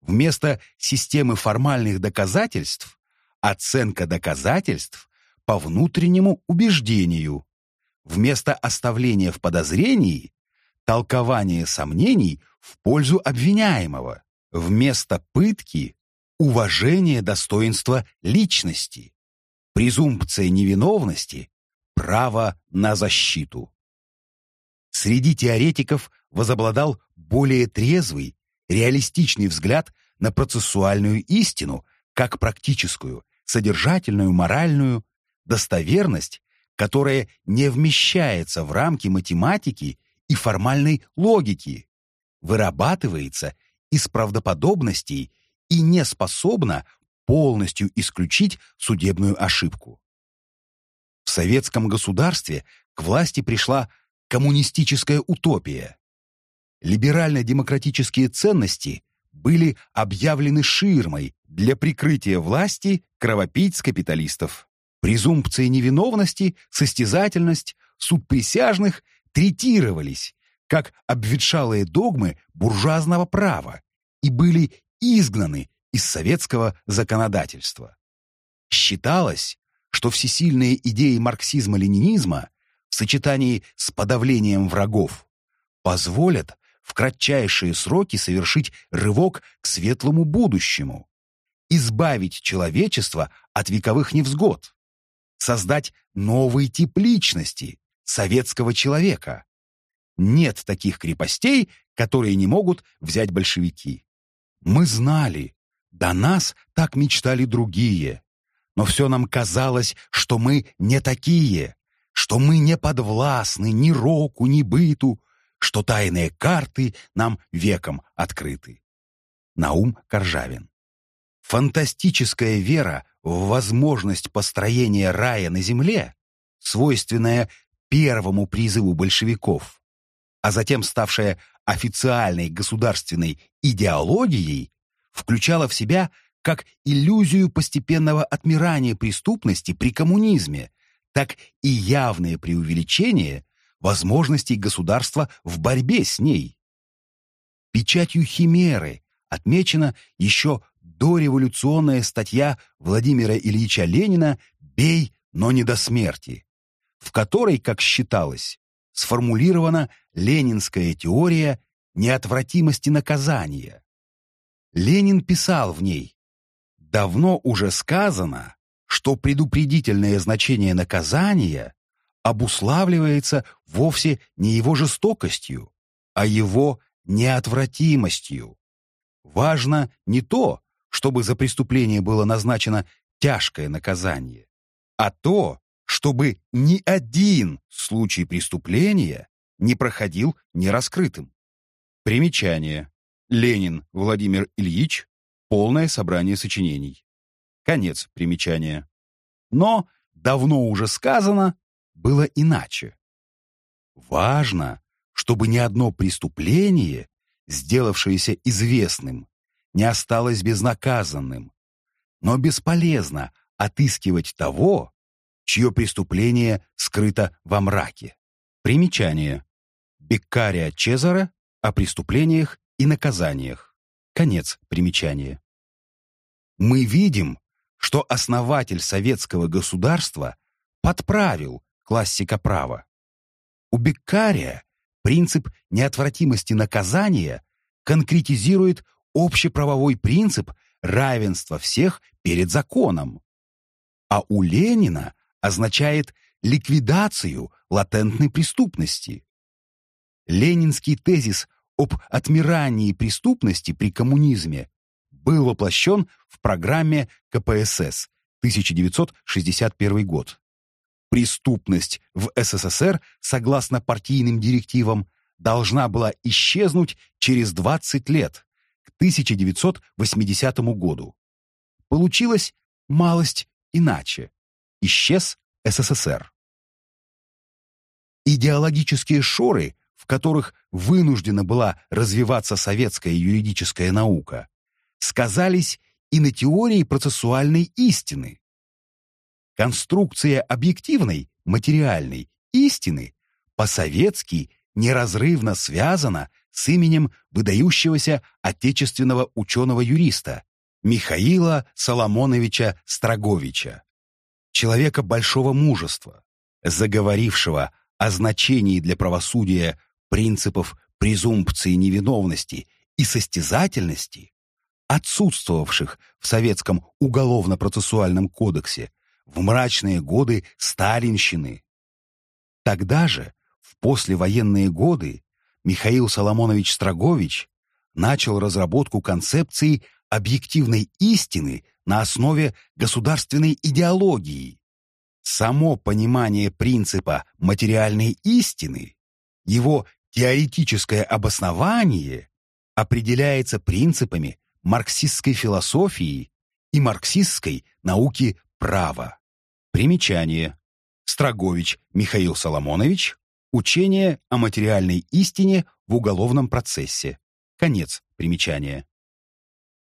Вместо системы формальных доказательств – оценка доказательств по внутреннему убеждению. Вместо оставления в подозрении – толкование сомнений в пользу обвиняемого. Вместо пытки – уважение достоинства личности. Презумпция невиновности – право на защиту. Среди теоретиков возобладал более трезвый, реалистичный взгляд на процессуальную истину как практическую, содержательную, моральную, достоверность, которая не вмещается в рамки математики и формальной логики, вырабатывается из правдоподобностей и не способна полностью исключить судебную ошибку. В советском государстве к власти пришла коммунистическая утопия. Либерально-демократические ценности были объявлены ширмой для прикрытия власти кровопийц капиталистов. Презумпции невиновности, состязательность, суд присяжных третировались как обветшалые догмы буржуазного права и были изгнаны из советского законодательства. Считалось, что всесильные идеи марксизма-ленинизма в сочетании с подавлением врагов позволят в кратчайшие сроки совершить рывок к светлому будущему, избавить человечество от вековых невзгод, создать новый тип личности, советского человека. Нет таких крепостей, которые не могут взять большевики. Мы знали, до нас так мечтали другие, но все нам казалось, что мы не такие, что мы не подвластны ни року, ни быту, что тайные карты нам веком открыты. Наум Коржавин Фантастическая вера в возможность построения рая на земле, свойственная первому призыву большевиков, а затем ставшая официальной государственной идеологией, включала в себя как иллюзию постепенного отмирания преступности при коммунизме, так и явное преувеличение возможностей государства в борьбе с ней. Печатью химеры отмечена еще дореволюционная статья Владимира Ильича Ленина «Бей, но не до смерти», в которой, как считалось, сформулирована ленинская теория неотвратимости наказания. Ленин писал в ней «Давно уже сказано, что предупредительное значение наказания обуславливается вовсе не его жестокостью, а его неотвратимостью. Важно не то, чтобы за преступление было назначено тяжкое наказание, а то, чтобы ни один случай преступления не проходил нераскрытым. Примечание. Ленин Владимир Ильич. Полное собрание сочинений. Конец примечания. Но, давно уже сказано, было иначе. Важно, чтобы ни одно преступление, сделавшееся известным, не осталось безнаказанным. Но бесполезно отыскивать того, чье преступление скрыто во мраке. Примечание. Беккария Чезаре о преступлениях и наказаниях. Конец примечания. мы видим, что основатель советского государства подправил классика права. У Беккария принцип неотвратимости наказания конкретизирует общеправовой принцип равенства всех перед законом, а у Ленина означает ликвидацию латентной преступности. Ленинский тезис об отмирании преступности при коммунизме был воплощен в программе КПСС 1961 год. Преступность в СССР, согласно партийным директивам, должна была исчезнуть через 20 лет, к 1980 году. Получилось малость иначе. Исчез СССР. Идеологические шоры, в которых вынуждена была развиваться советская юридическая наука, сказались и на теории процессуальной истины. Конструкция объективной, материальной истины по-советски неразрывно связана с именем выдающегося отечественного ученого-юриста Михаила Соломоновича Строговича, человека большого мужества, заговорившего о значении для правосудия принципов презумпции невиновности и состязательности, отсутствовавших в Советском уголовно-процессуальном кодексе в мрачные годы сталинщины. Тогда же, в послевоенные годы, Михаил Соломонович Строгович начал разработку концепции объективной истины на основе государственной идеологии. Само понимание принципа материальной истины, его теоретическое обоснование определяется принципами марксистской философии и марксистской науки права. Примечание. Строгович Михаил Соломонович. Учение о материальной истине в уголовном процессе. Конец примечания.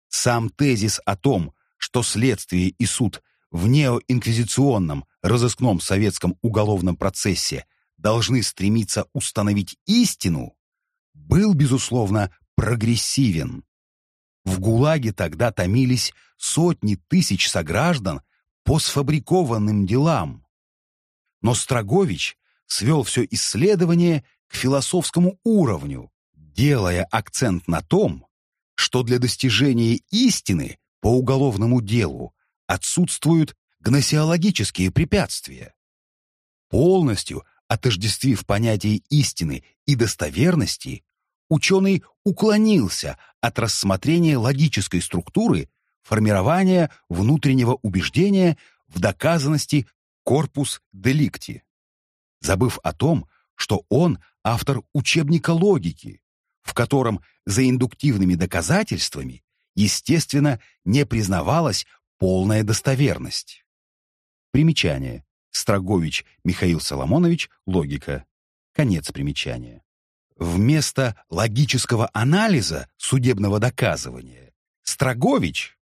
Сам тезис о том, что следствие и суд в неоинквизиционном разыскном советском уголовном процессе должны стремиться установить истину, был, безусловно, прогрессивен. В ГУЛАГе тогда томились сотни тысяч сограждан по сфабрикованным делам. Но Строгович свел все исследование к философскому уровню, делая акцент на том, что для достижения истины по уголовному делу отсутствуют гносеологические препятствия. Полностью отождествив понятие истины и достоверности, ученый уклонился от рассмотрения логической структуры формирования внутреннего убеждения в доказанности корпус деликти, забыв о том, что он автор учебника логики, в котором за индуктивными доказательствами, естественно, не признавалась полная достоверность. Примечание. Строгович Михаил Соломонович «Логика». Конец примечания. Вместо логического анализа судебного доказывания Строгович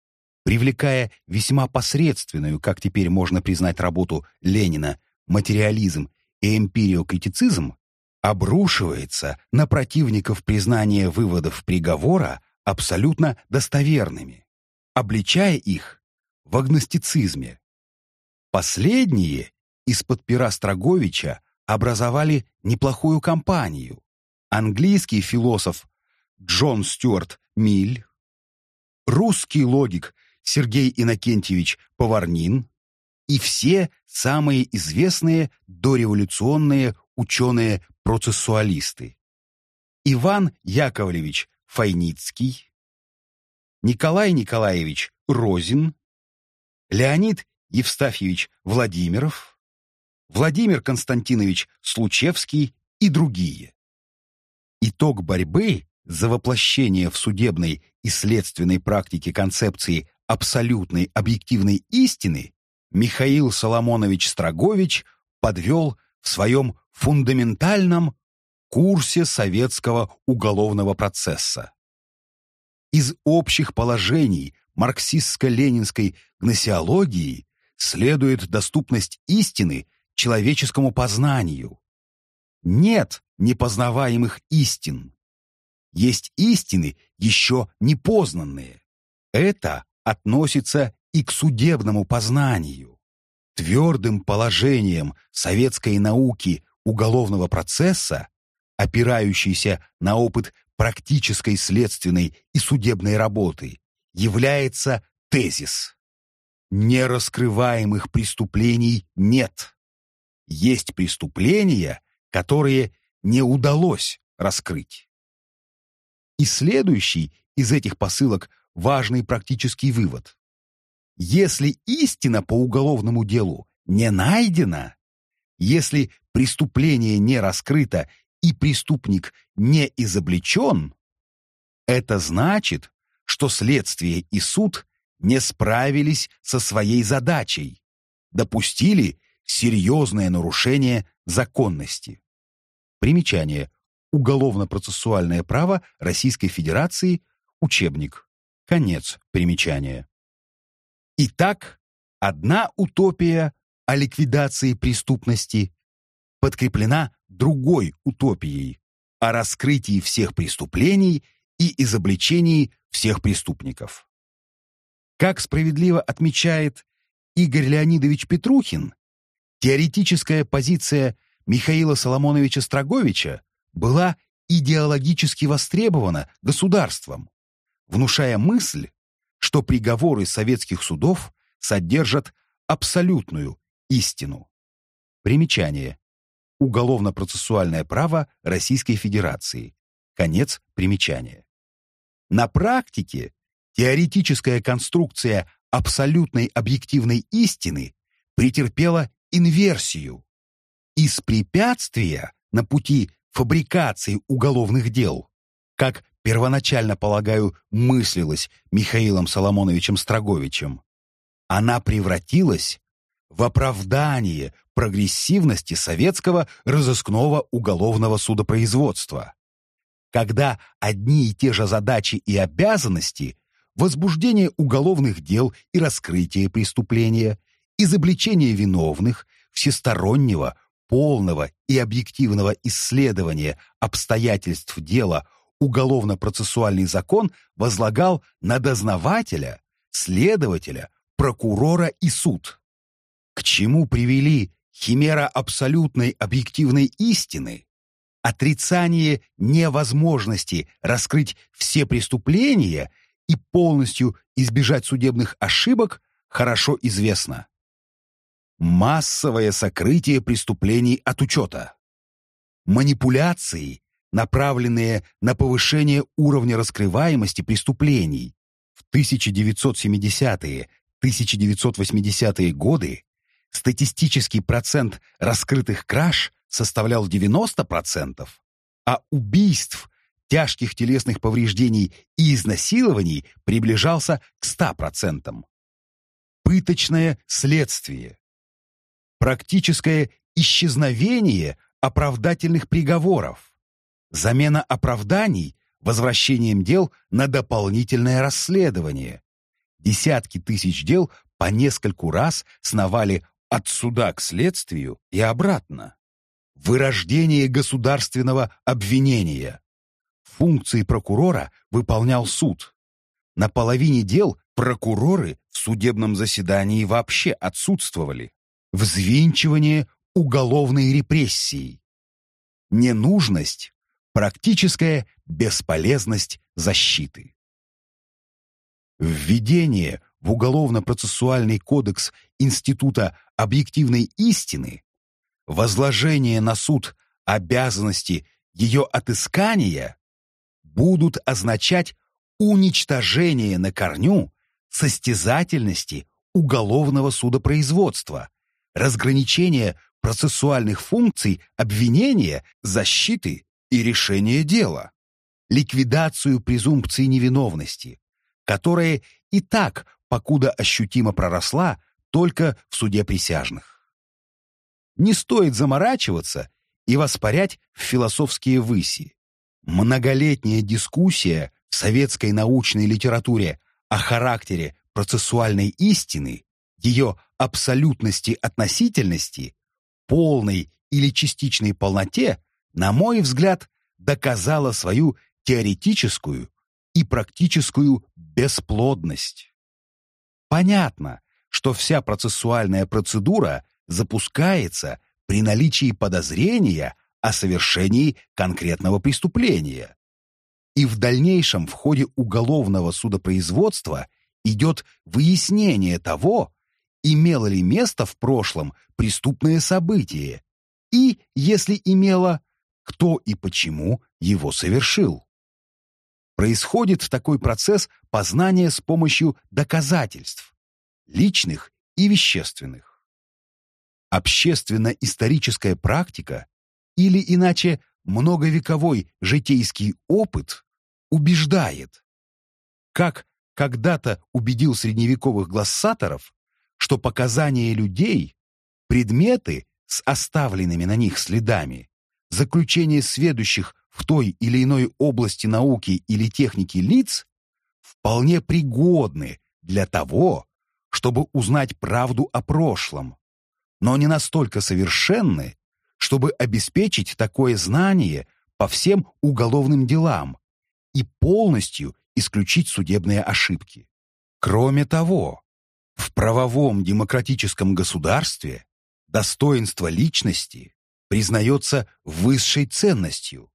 привлекая весьма посредственную, как теперь можно признать работу Ленина, материализм и эмпириокритицизм, обрушивается на противников признания выводов приговора абсолютно достоверными, обличая их в агностицизме. Последние из-под пера Строговича образовали неплохую компанию. Английский философ Джон Стюарт Миль, русский логик Сергей Иннокентьевич Поварнин и все самые известные дореволюционные ученые-процессуалисты. Иван Яковлевич Файницкий, Николай Николаевич Розин, Леонид Евстафьевич Владимиров, Владимир Константинович Случевский и другие. Итог борьбы за воплощение в судебной и следственной практике концепции абсолютной объективной истины Михаил Соломонович Строгович подвел в своем фундаментальном курсе советского уголовного процесса. Из общих положений марксистско-ленинской гносеологии следует доступность истины человеческому познанию. Нет непознаваемых истин. Есть истины еще непознанные. Это относится и к судебному познанию. Твердым положением советской науки уголовного процесса, опирающейся на опыт практической следственной и судебной работы, является тезис. Нераскрываемых преступлений нет. Есть преступления, которые не удалось раскрыть. И следующий из этих посылок важный практический вывод. Если истина по уголовному делу не найдена, если преступление не раскрыто и преступник не изобличен, это значит, что следствие и суд не справились со своей задачей, допустили серьезное нарушение законности. Примечание. Уголовно-процессуальное право Российской Федерации. Учебник. Конец примечания. Итак, одна утопия о ликвидации преступности подкреплена другой утопией о раскрытии всех преступлений и изобличении всех преступников. Как справедливо отмечает Игорь Леонидович Петрухин, теоретическая позиция Михаила Соломоновича Строговича была идеологически востребована государством, внушая мысль, что приговоры советских судов содержат абсолютную истину. Примечание. Уголовно-процессуальное право Российской Федерации. Конец примечания. На практике теоретическая конструкция абсолютной объективной истины претерпела инверсию. Из препятствия на пути фабрикации уголовных дел, как первоначально, полагаю, мыслилось Михаилом Соломоновичем Строговичем, она превратилась в оправдание прогрессивности советского разыскного уголовного судопроизводства, когда одни и те же задачи и обязанности возбуждение уголовных дел и раскрытие преступления, изобличение виновных, всестороннего, полного и объективного исследования обстоятельств дела уголовно-процессуальный закон возлагал на дознавателя, следователя, прокурора и суд. К чему привели химера абсолютной объективной истины, отрицание невозможности раскрыть все преступления и полностью избежать судебных ошибок хорошо известно. Массовое сокрытие преступлений от учета. Манипуляции, направленные на повышение уровня раскрываемости преступлений. В 1970-е, 1980-е годы статистический процент раскрытых краж составлял 90%, а убийств, тяжких телесных повреждений и изнасилований приближался к 100%. Пыточное следствие. Практическое исчезновение оправдательных приговоров. Замена оправданий возвращением дел на дополнительное расследование. Десятки тысяч дел по нескольку раз сновали от суда к следствию и обратно. Вырождение государственного обвинения. Функции прокурора выполнял суд. На половине дел прокуроры в судебном заседании вообще отсутствовали. Взвинчивание уголовной репрессии. Ненужность, практическая бесполезность защиты. Введение в Уголовно-процессуальный кодекс Института объективной истины, возложение на суд обязанности ее отыскания будут означать уничтожение на корню состязательности уголовного судопроизводства, разграничение процессуальных функций обвинения, защиты и решения дела, ликвидацию презумпции невиновности, которая и так покуда ощутимо проросла только в суде присяжных. Не стоит заморачиваться и воспарять в философские выси. Многолетняя дискуссия в советской научной литературе о характере процессуальной истины, ее абсолютности относительности, полной или частичной полноте, на мой взгляд, доказала свою теоретическую и практическую бесплодность. Понятно, что вся процессуальная процедура запускается при наличии подозрения о совершении конкретного преступления. И в дальнейшем в ходе уголовного судопроизводства идет выяснение того, имело ли место в прошлом преступное событие, и, если имело, кто и почему его совершил. Происходит такой процесс познания с помощью доказательств, личных и вещественных. Общественно-историческая практика, или иначе многовековой житейский опыт, убеждает, как когда-то убедил средневековых глассаторов, что показания людей, предметы с оставленными на них следами, заключение сведущих в той или иной области науки или техники лиц вполне пригодны для того, чтобы узнать правду о прошлом, но не настолько совершенны, чтобы обеспечить такое знание по всем уголовным делам и полностью исключить судебные ошибки. Кроме того, в правовом демократическом государстве достоинство личности признается высшей ценностью.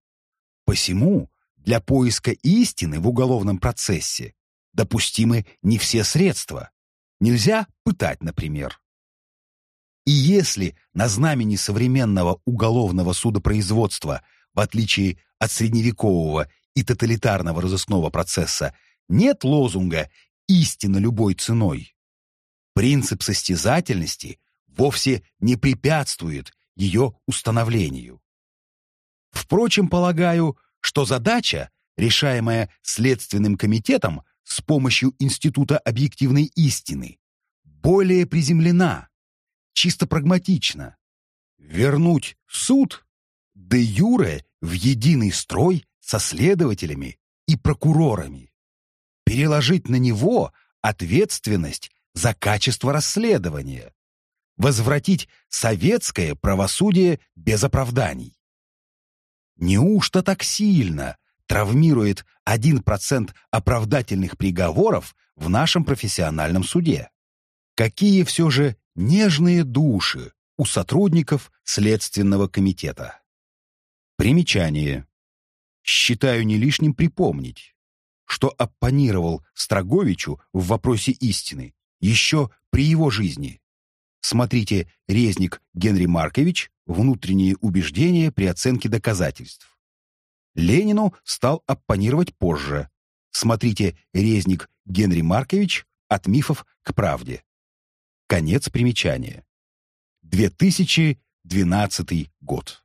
Посему для поиска истины в уголовном процессе допустимы не все средства. Нельзя пытать, например. И если на знамени современного уголовного судопроизводства, в отличие от средневекового и тоталитарного разыскного процесса, нет лозунга «истина любой ценой», принцип состязательности вовсе не препятствует ее установлению. Впрочем, полагаю, что задача, решаемая Следственным комитетом с помощью Института объективной истины, более приземлена, чисто прагматична. Вернуть суд де юре в единый строй со следователями и прокурорами. Переложить на него ответственность за качество расследования возвратить советское правосудие без оправданий. Неужто так сильно травмирует 1% оправдательных приговоров в нашем профессиональном суде? Какие все же нежные души у сотрудников Следственного комитета? Примечание. Считаю не лишним припомнить, что оппонировал Строговичу в вопросе истины еще при его жизни Смотрите «Резник Генри Маркович. Внутренние убеждения при оценке доказательств». Ленину стал оппонировать позже. Смотрите «Резник Генри Маркович. От мифов к правде». Конец примечания. 2012 год.